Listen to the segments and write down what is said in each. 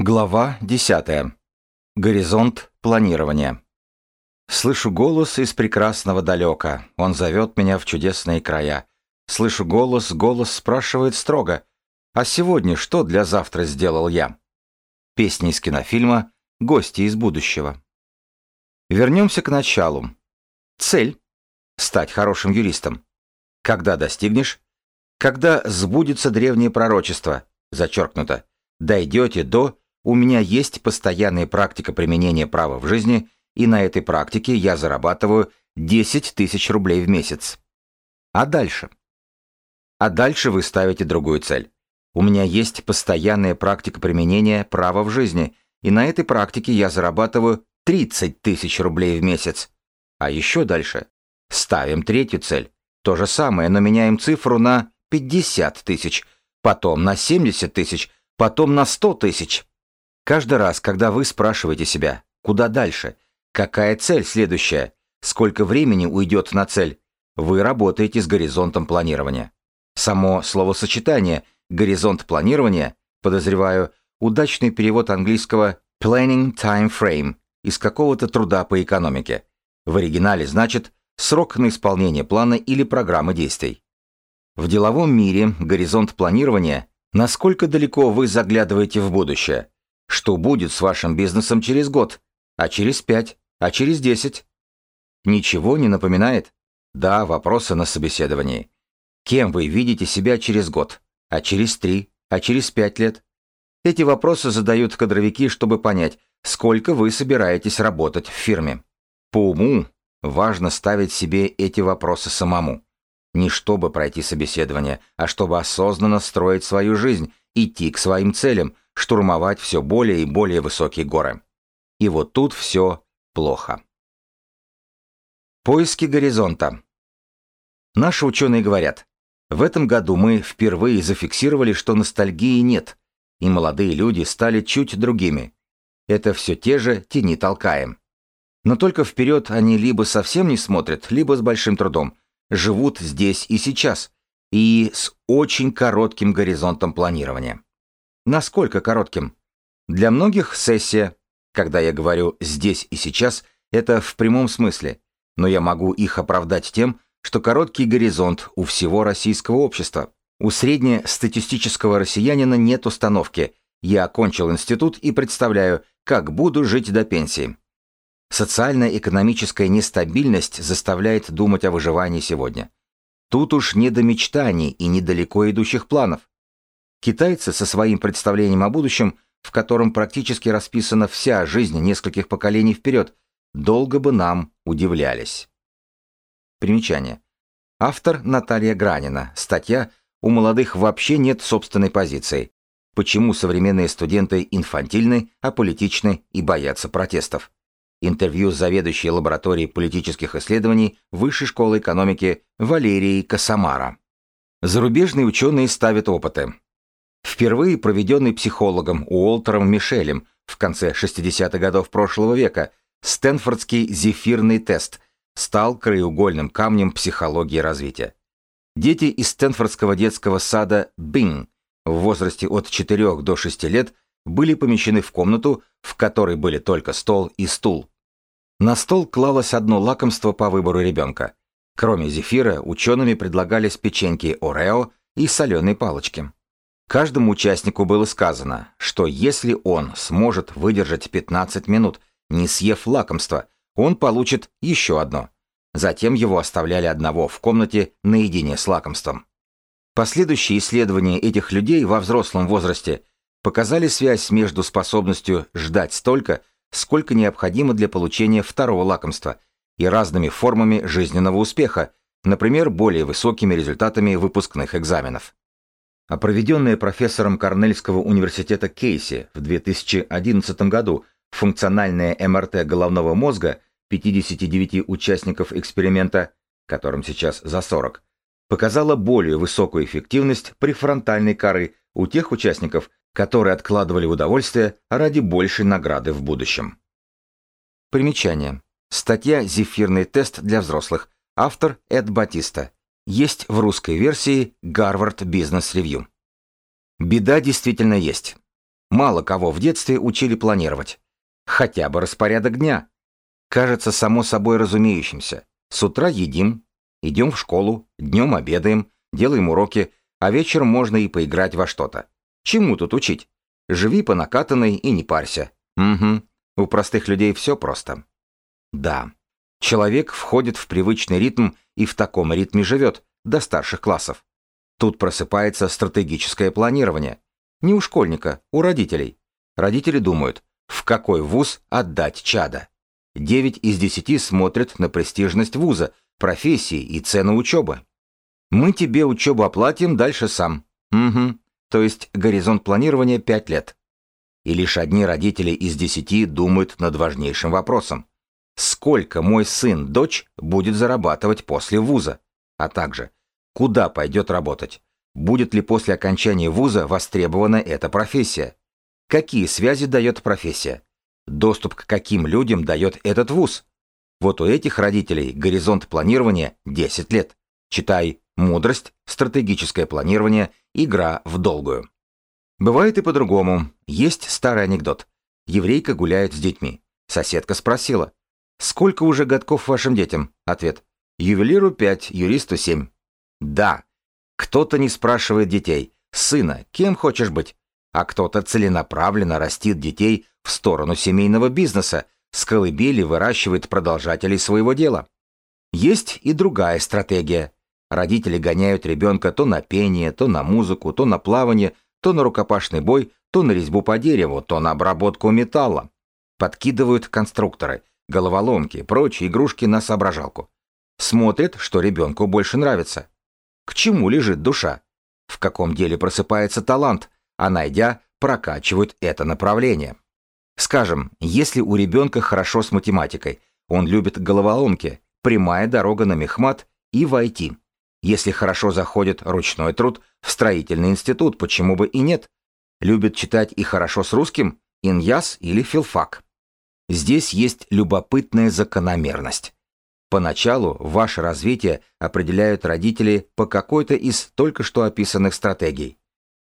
Глава 10. Горизонт планирования. Слышу голос из прекрасного далека. Он зовет меня в чудесные края. Слышу голос, голос спрашивает строго. А сегодня что для завтра сделал я? Песни из кинофильма «Гости из будущего». Вернемся к началу. Цель – стать хорошим юристом. Когда достигнешь? Когда сбудется древнее пророчество, зачеркнуто, дойдете до у меня есть постоянная практика применения права в жизни, и на этой практике я зарабатываю 10 тысяч рублей в месяц. А дальше? А дальше вы ставите другую цель. У меня есть постоянная практика применения права в жизни, и на этой практике я зарабатываю 30 тысяч рублей в месяц. А еще дальше. Ставим третью цель. То же самое, но меняем цифру на 50 тысяч, потом на 70 тысяч, потом на 100 тысяч. Каждый раз, когда вы спрашиваете себя, куда дальше, какая цель следующая, сколько времени уйдет на цель, вы работаете с горизонтом планирования. Само словосочетание «горизонт планирования», подозреваю, удачный перевод английского «planning time frame» из какого-то труда по экономике. В оригинале значит «срок на исполнение плана или программы действий». В деловом мире горизонт планирования – насколько далеко вы заглядываете в будущее – что будет с вашим бизнесом через год? А через пять? А через десять? Ничего не напоминает? Да, вопросы на собеседовании. Кем вы видите себя через год? А через три? А через пять лет? Эти вопросы задают кадровики, чтобы понять, сколько вы собираетесь работать в фирме. По уму важно ставить себе эти вопросы самому. Не чтобы пройти собеседование, а чтобы осознанно строить свою жизнь, идти к своим целям – штурмовать все более и более высокие горы. И вот тут все плохо. Поиски горизонта. Наши ученые говорят, в этом году мы впервые зафиксировали, что ностальгии нет, и молодые люди стали чуть другими. Это все те же тени толкаем. Но только вперед они либо совсем не смотрят, либо с большим трудом. Живут здесь и сейчас, и с очень коротким горизонтом планирования насколько коротким. Для многих сессия, когда я говорю «здесь и сейчас», это в прямом смысле, но я могу их оправдать тем, что короткий горизонт у всего российского общества. У среднестатистического россиянина нет установки «я окончил институт и представляю, как буду жить до пенсии». Социально-экономическая нестабильность заставляет думать о выживании сегодня. Тут уж не до мечтаний и недалеко идущих планов. Китайцы со своим представлением о будущем, в котором практически расписана вся жизнь нескольких поколений вперед, долго бы нам удивлялись. Примечание. Автор Наталья Гранина. Статья «У молодых вообще нет собственной позиции. Почему современные студенты инфантильны, аполитичны и боятся протестов?» Интервью с заведующей лабораторией политических исследований Высшей школы экономики Валерией Косомара. Зарубежные ученые ставят опыты впервые проведенный психологом Уолтером Мишелем в конце 60-х годов прошлого века, Стэнфордский зефирный тест стал краеугольным камнем психологии развития. Дети из Стэнфордского детского сада Бин в возрасте от 4 до 6 лет были помещены в комнату, в которой были только стол и стул. На стол клалось одно лакомство по выбору ребенка. Кроме зефира, учеными предлагались печеньки Орео и соленые палочки. Каждому участнику было сказано, что если он сможет выдержать 15 минут, не съев лакомство, он получит еще одно. Затем его оставляли одного в комнате наедине с лакомством. Последующие исследования этих людей во взрослом возрасте показали связь между способностью ждать столько, сколько необходимо для получения второго лакомства, и разными формами жизненного успеха, например, более высокими результатами выпускных экзаменов а проведенные профессором Корнельского университета Кейси в 2011 году функциональное МРТ головного мозга 59 участников эксперимента, которым сейчас за 40, показало более высокую эффективность префронтальной коры у тех участников, которые откладывали удовольствие ради большей награды в будущем. Примечание. Статья «Зефирный тест для взрослых». Автор Эд Батиста есть в русской версии Гарвард Бизнес Ревью. Беда действительно есть. Мало кого в детстве учили планировать. Хотя бы распорядок дня. Кажется само собой разумеющимся. С утра едим, идем в школу, днем обедаем, делаем уроки, а вечером можно и поиграть во что-то. Чему тут учить? Живи по накатанной и не парься. Угу. У простых людей все просто. Да, Человек входит в привычный ритм и в таком ритме живет, до старших классов. Тут просыпается стратегическое планирование. Не у школьника, у родителей. Родители думают, в какой вуз отдать чада. 9 из 10 смотрят на престижность вуза, профессии и цену учебы. Мы тебе учебу оплатим дальше сам. Угу. То есть горизонт планирования 5 лет. И лишь одни родители из 10 думают над важнейшим вопросом сколько мой сын, дочь будет зарабатывать после вуза, а также куда пойдет работать, будет ли после окончания вуза востребована эта профессия, какие связи дает профессия, доступ к каким людям дает этот вуз. Вот у этих родителей горизонт планирования 10 лет. Читай «Мудрость», «Стратегическое планирование», «Игра в долгую». Бывает и по-другому. Есть старый анекдот. Еврейка гуляет с детьми. Соседка спросила, Сколько уже годков вашим детям? Ответ. Ювелиру 5, юристу 7. Да. Кто-то не спрашивает детей. Сына, кем хочешь быть? А кто-то целенаправленно растит детей в сторону семейного бизнеса, с колыбели выращивает продолжателей своего дела. Есть и другая стратегия. Родители гоняют ребенка то на пение, то на музыку, то на плавание, то на рукопашный бой, то на резьбу по дереву, то на обработку металла. Подкидывают конструкторы – головоломки, прочие игрушки на соображалку. Смотрит, что ребенку больше нравится. К чему лежит душа? В каком деле просыпается талант, а найдя, прокачивают это направление. Скажем, если у ребенка хорошо с математикой, он любит головоломки, прямая дорога на мехмат и в Если хорошо заходит ручной труд в строительный институт, почему бы и нет? Любит читать и хорошо с русским, иньяс или филфак. Здесь есть любопытная закономерность. Поначалу ваше развитие определяют родители по какой-то из только что описанных стратегий.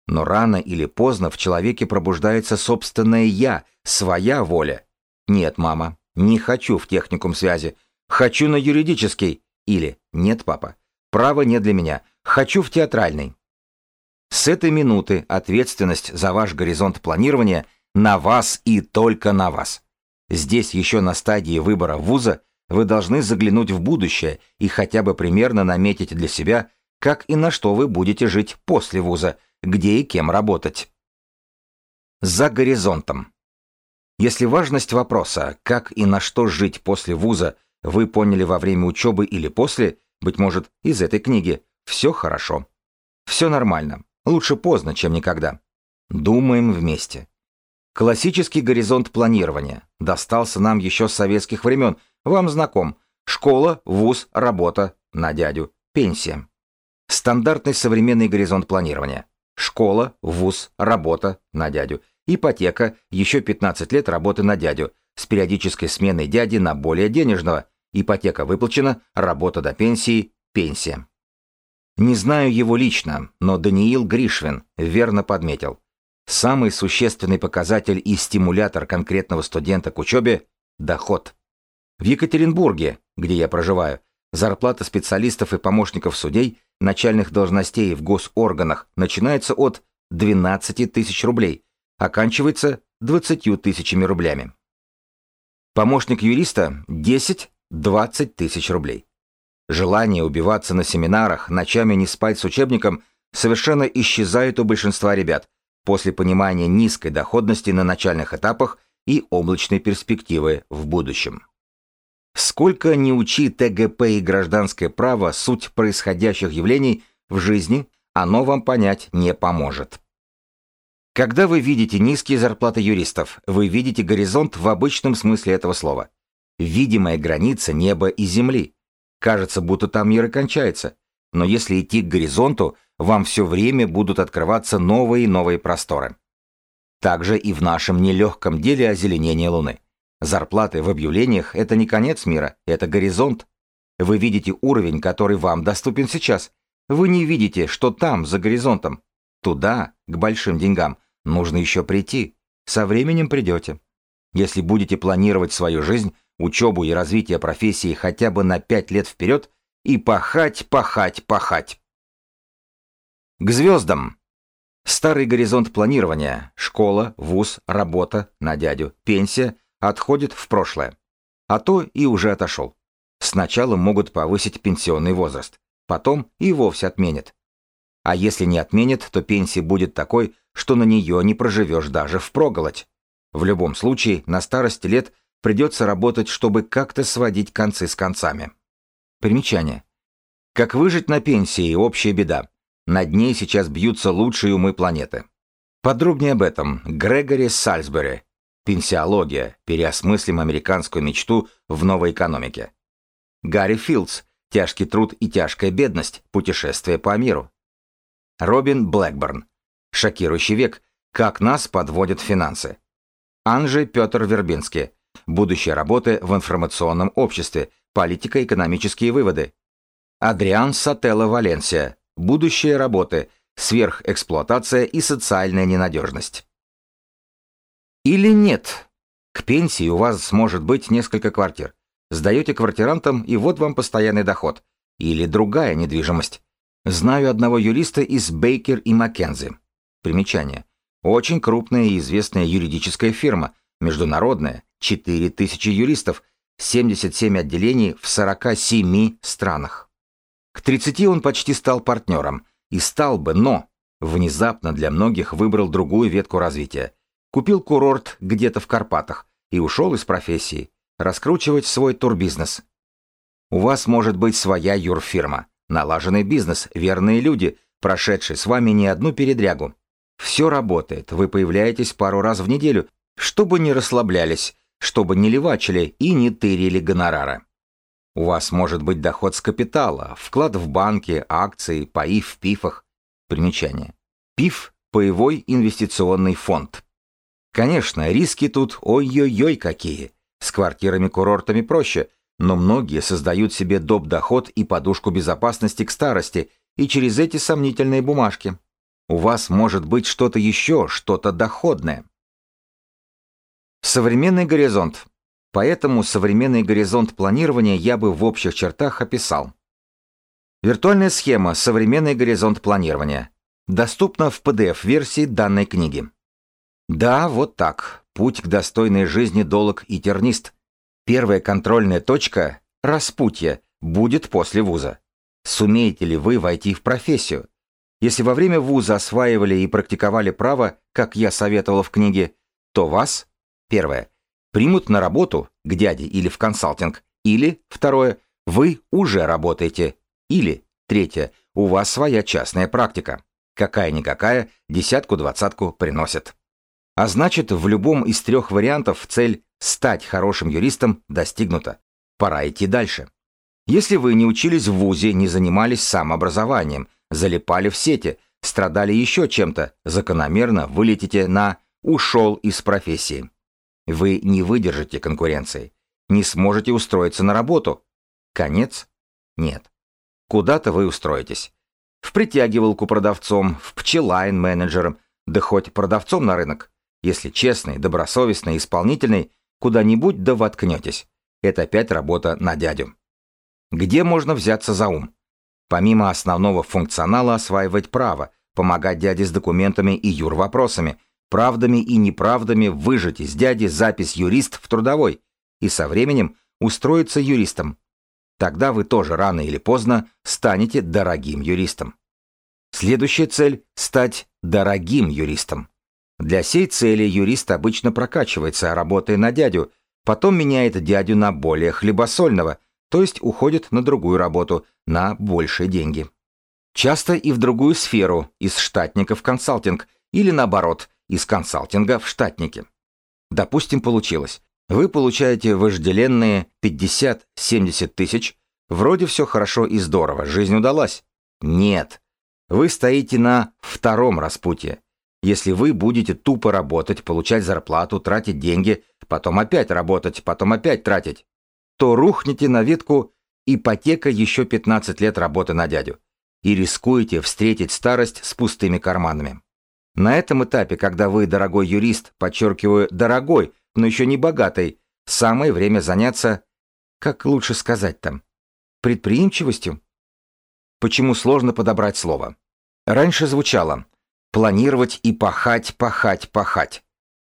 Но рано или поздно в человеке пробуждается собственное «я», своя воля. «Нет, мама, не хочу в техникум связи. Хочу на юридический». Или «Нет, папа, право не для меня. Хочу в театральный». С этой минуты ответственность за ваш горизонт планирования на вас и только на вас. Здесь еще на стадии выбора вуза вы должны заглянуть в будущее и хотя бы примерно наметить для себя, как и на что вы будете жить после вуза, где и кем работать. За горизонтом. Если важность вопроса «как и на что жить после вуза» вы поняли во время учебы или после, быть может, из этой книги, все хорошо. Все нормально. Лучше поздно, чем никогда. Думаем вместе. Классический горизонт планирования. Достался нам еще с советских времен. Вам знаком. Школа, вуз, работа, на дядю, пенсия. Стандартный современный горизонт планирования. Школа, вуз, работа, на дядю. Ипотека, еще 15 лет работы на дядю. С периодической сменой дяди на более денежного. Ипотека выплачена, работа до пенсии, пенсия. Не знаю его лично, но Даниил Гришвин верно подметил. Самый существенный показатель и стимулятор конкретного студента к учебе – доход. В Екатеринбурге, где я проживаю, зарплата специалистов и помощников судей, начальных должностей в госорганах начинается от 12 тысяч рублей, оканчивается 20 тысячами рублями. Помощник юриста – 10-20 тысяч рублей. Желание убиваться на семинарах, ночами не спать с учебником совершенно исчезает у большинства ребят – после понимания низкой доходности на начальных этапах и облачной перспективы в будущем. Сколько не учи ТГП и гражданское право суть происходящих явлений в жизни, оно вам понять не поможет. Когда вы видите низкие зарплаты юристов, вы видите горизонт в обычном смысле этого слова. Видимая граница неба и земли. Кажется, будто там мир и кончается. Но если идти к горизонту – вам все время будут открываться новые и новые просторы. Также и в нашем нелегком деле озеленения Луны. Зарплаты в объявлениях – это не конец мира, это горизонт. Вы видите уровень, который вам доступен сейчас. Вы не видите, что там, за горизонтом. Туда, к большим деньгам, нужно еще прийти. Со временем придете. Если будете планировать свою жизнь, учебу и развитие профессии хотя бы на 5 лет вперед и пахать, пахать, пахать. К звездам! Старый горизонт планирования, школа, вуз, работа, на дядю, пенсия отходит в прошлое. А то и уже отошел. Сначала могут повысить пенсионный возраст, потом и вовсе отменят. А если не отменят, то пенсия будет такой, что на нее не проживешь даже впроголодь. В любом случае, на старости лет придется работать, чтобы как-то сводить концы с концами. Примечание. Как выжить на пенсии – общая беда. Над ней сейчас бьются лучшие умы планеты. Подробнее об этом Грегори Сальсбери. Пенсиология. Переосмыслим американскую мечту в новой экономике. Гарри Филдс. Тяжкий труд и тяжкая бедность. Путешествие по миру. Робин Блэкборн. Шокирующий век. Как нас подводят финансы. Анжи Петр Вербинский. Будущее работы в информационном обществе. Политико-экономические выводы. Адриан Сателло Валенсия будущие работы, сверхэксплуатация и социальная ненадежность. Или нет. К пенсии у вас может быть несколько квартир. Сдаете квартирантам, и вот вам постоянный доход. Или другая недвижимость. Знаю одного юриста из Бейкер и Маккензи. Примечание. Очень крупная и известная юридическая фирма, международная, 4000 юристов, 77 отделений в 47 странах. К 30 он почти стал партнером. И стал бы, но внезапно для многих выбрал другую ветку развития. Купил курорт где-то в Карпатах и ушел из профессии. Раскручивать свой турбизнес. У вас может быть своя юрфирма, налаженный бизнес, верные люди, прошедшие с вами не одну передрягу. Все работает, вы появляетесь пару раз в неделю, чтобы не расслаблялись, чтобы не левачили и не тырили гонорары. У вас может быть доход с капитала, вклад в банки, акции, паи в пифах. Примечание. ПИФ – паевой инвестиционный фонд. Конечно, риски тут ой-ой-ой какие. С квартирами-курортами проще, но многие создают себе доп. доход и подушку безопасности к старости и через эти сомнительные бумажки. У вас может быть что-то еще, что-то доходное. Современный горизонт. Поэтому современный горизонт планирования я бы в общих чертах описал. Виртуальная схема «Современный горизонт планирования» доступна в PDF-версии данной книги. Да, вот так. Путь к достойной жизни долг и тернист. Первая контрольная точка – распутье, будет после вуза. Сумеете ли вы войти в профессию? Если во время вуза осваивали и практиковали право, как я советовал в книге, то вас, первое – примут на работу к дяде или в консалтинг, или, второе, вы уже работаете, или, третье, у вас своя частная практика. Какая-никакая, десятку-двадцатку приносит. А значит, в любом из трех вариантов цель «стать хорошим юристом» достигнута. Пора идти дальше. Если вы не учились в ВУЗе, не занимались самообразованием, залипали в сети, страдали еще чем-то, закономерно вылетите на «ушел из профессии». Вы не выдержите конкуренции, не сможете устроиться на работу. Конец? Нет. Куда-то вы устроитесь. В притягивалку продавцом, в пчелайн-менеджером, да хоть продавцом на рынок. Если честный, добросовестный, исполнительный, куда-нибудь да воткнетесь. Это опять работа на дядю. Где можно взяться за ум? Помимо основного функционала осваивать право, помогать дяде с документами и юр вопросами – правдами и неправдами выжать из дяди запись юрист в трудовой и со временем устроиться юристом. Тогда вы тоже рано или поздно станете дорогим юристом. Следующая цель – стать дорогим юристом. Для сей цели юрист обычно прокачивается, работая на дядю, потом меняет дядю на более хлебосольного, то есть уходит на другую работу, на большие деньги. Часто и в другую сферу, из штатников консалтинг, или наоборот, из консалтинга в штатники. Допустим, получилось. Вы получаете вожделенные 50-70 тысяч, вроде все хорошо и здорово, жизнь удалась. Нет. Вы стоите на втором распутье. Если вы будете тупо работать, получать зарплату, тратить деньги, потом опять работать, потом опять тратить, то рухнете на ветку ипотека еще 15 лет работы на дядю и рискуете встретить старость с пустыми карманами. На этом этапе, когда вы, дорогой юрист, подчеркиваю, дорогой, но еще не богатый, самое время заняться, как лучше сказать там, предприимчивостью? Почему сложно подобрать слово? Раньше звучало «планировать и пахать, пахать, пахать».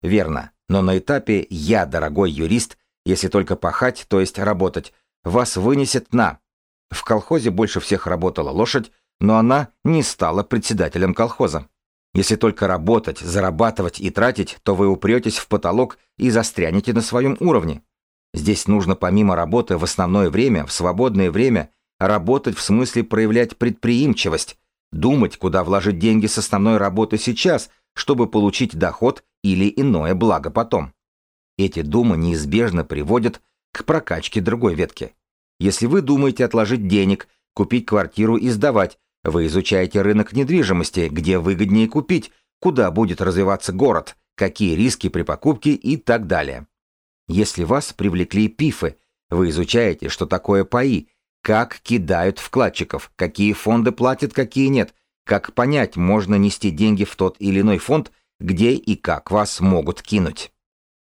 Верно, но на этапе «я, дорогой юрист», если только пахать, то есть работать, вас вынесет на... В колхозе больше всех работала лошадь, но она не стала председателем колхоза. Если только работать, зарабатывать и тратить, то вы упретесь в потолок и застрянете на своем уровне. Здесь нужно помимо работы в основное время, в свободное время, работать в смысле проявлять предприимчивость, думать, куда вложить деньги с основной работы сейчас, чтобы получить доход или иное благо потом. Эти думы неизбежно приводят к прокачке другой ветки. Если вы думаете отложить денег, купить квартиру и сдавать, вы изучаете рынок недвижимости, где выгоднее купить, куда будет развиваться город, какие риски при покупке и так далее. Если вас привлекли пифы, вы изучаете, что такое паи, как кидают вкладчиков, какие фонды платят, какие нет, как понять, можно нести деньги в тот или иной фонд, где и как вас могут кинуть.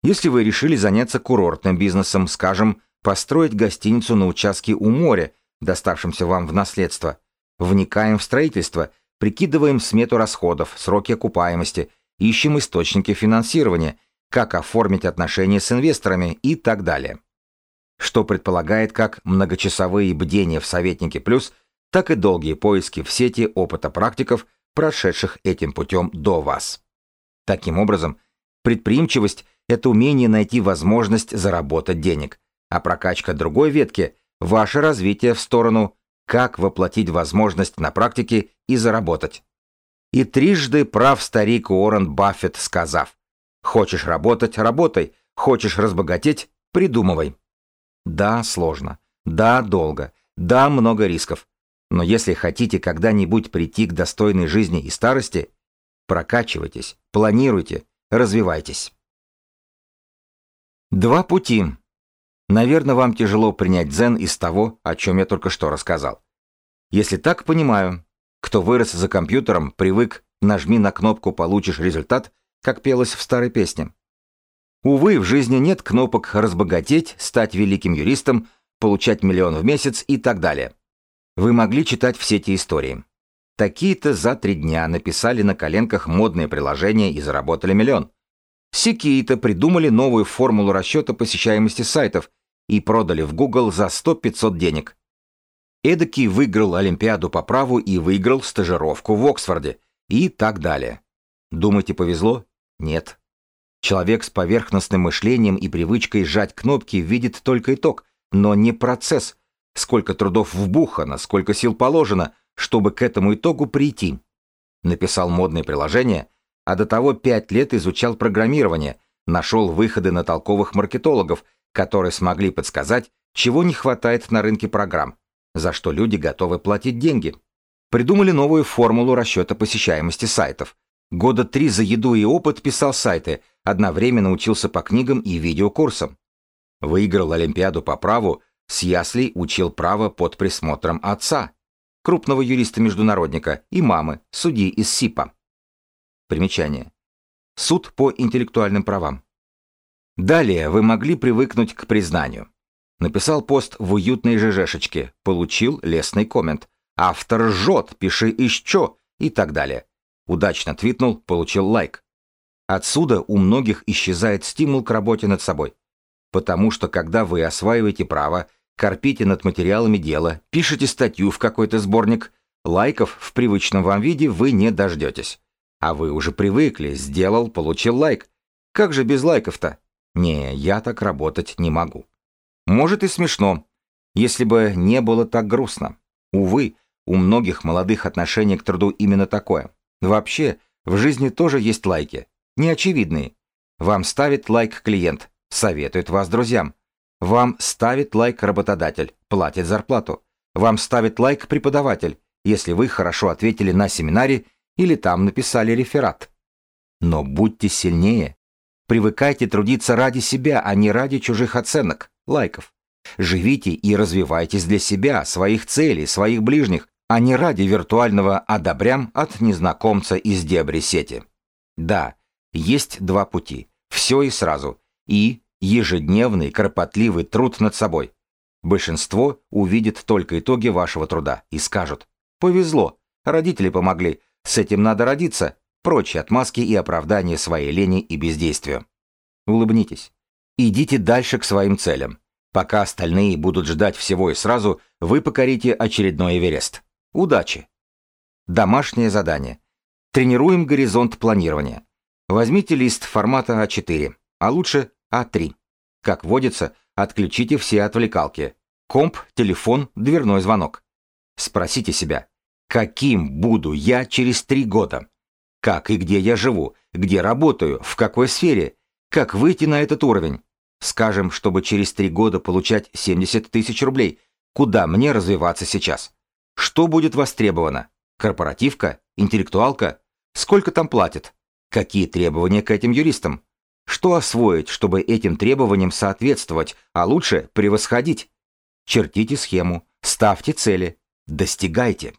Если вы решили заняться курортным бизнесом, скажем, построить гостиницу на участке у моря, доставшемся вам в наследство – Вникаем в строительство, прикидываем смету расходов, сроки окупаемости, ищем источники финансирования, как оформить отношения с инвесторами и так далее. Что предполагает как многочасовые бдения в «Советнике плюс», так и долгие поиски в сети опыта практиков, прошедших этим путем до вас. Таким образом, предприимчивость – это умение найти возможность заработать денег, а прокачка другой ветки – ваше развитие в сторону как воплотить возможность на практике и заработать. И трижды прав старик Уоррен Баффет, сказав, «Хочешь работать – работай, хочешь разбогатеть – придумывай». Да, сложно, да, долго, да, много рисков. Но если хотите когда-нибудь прийти к достойной жизни и старости, прокачивайтесь, планируйте, развивайтесь. Два пути Наверное, вам тяжело принять дзен из того, о чем я только что рассказал. Если так понимаю, кто вырос за компьютером, привык «нажми на кнопку, получишь результат», как пелось в старой песне. Увы, в жизни нет кнопок «разбогатеть», «стать великим юристом», «получать миллион в месяц» и так далее. Вы могли читать все эти истории. Такие-то за три дня написали на коленках модные приложения и заработали миллион. Сякие-то придумали новую формулу расчета посещаемости сайтов и продали в Google за 100-500 денег. Эдакий выиграл Олимпиаду по праву и выиграл стажировку в Оксфорде и так далее. Думаете, повезло? Нет. Человек с поверхностным мышлением и привычкой сжать кнопки видит только итог, но не процесс, сколько трудов вбухано, сколько сил положено, чтобы к этому итогу прийти. Написал модное приложение, а до того пять лет изучал программирование, нашел выходы на толковых маркетологов – которые смогли подсказать, чего не хватает на рынке программ, за что люди готовы платить деньги. Придумали новую формулу расчета посещаемости сайтов. Года три за еду и опыт писал сайты, одновременно учился по книгам и видеокурсам. Выиграл Олимпиаду по праву, с яслей учил право под присмотром отца, крупного юриста-международника, и мамы, судьи из СИПа. Примечание. Суд по интеллектуальным правам. Далее вы могли привыкнуть к признанию. Написал пост в уютной ЖЖшечке, получил лестный коммент. Автор жжет, пиши еще и так далее. Удачно твитнул, получил лайк. Отсюда у многих исчезает стимул к работе над собой. Потому что когда вы осваиваете право, корпите над материалами дела, пишете статью в какой-то сборник, лайков в привычном вам виде вы не дождетесь. А вы уже привыкли, сделал, получил лайк. Как же без лайков-то? Не, я так работать не могу. Может и смешно, если бы не было так грустно. Увы, у многих молодых отношение к труду именно такое. Вообще, в жизни тоже есть лайки. Неочевидные. Вам ставит лайк клиент, советует вас друзьям. Вам ставит лайк работодатель, платит зарплату. Вам ставит лайк преподаватель, если вы хорошо ответили на семинаре или там написали реферат. Но будьте сильнее, Привыкайте трудиться ради себя, а не ради чужих оценок, лайков. Живите и развивайтесь для себя, своих целей, своих ближних, а не ради виртуального одобрям от незнакомца из дебри сети. Да, есть два пути. Все и сразу. И ежедневный кропотливый труд над собой. Большинство увидит только итоги вашего труда и скажут «Повезло, родители помогли, с этим надо родиться, прочь от маски и оправдания своей лени и бездействия. Улыбнитесь. Идите дальше к своим целям. Пока остальные будут ждать всего и сразу, вы покорите очередной Эверест. Удачи! Домашнее задание. Тренируем горизонт планирования. Возьмите лист формата А4, а лучше А3. Как водится, отключите все отвлекалки. Комп, телефон, дверной звонок. Спросите себя, каким буду я через три года? как и где я живу, где работаю, в какой сфере, как выйти на этот уровень. Скажем, чтобы через три года получать 70 тысяч рублей, куда мне развиваться сейчас? Что будет востребовано? Корпоративка? Интеллектуалка? Сколько там платят? Какие требования к этим юристам? Что освоить, чтобы этим требованиям соответствовать, а лучше превосходить? Чертите схему, ставьте цели, достигайте.